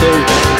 So.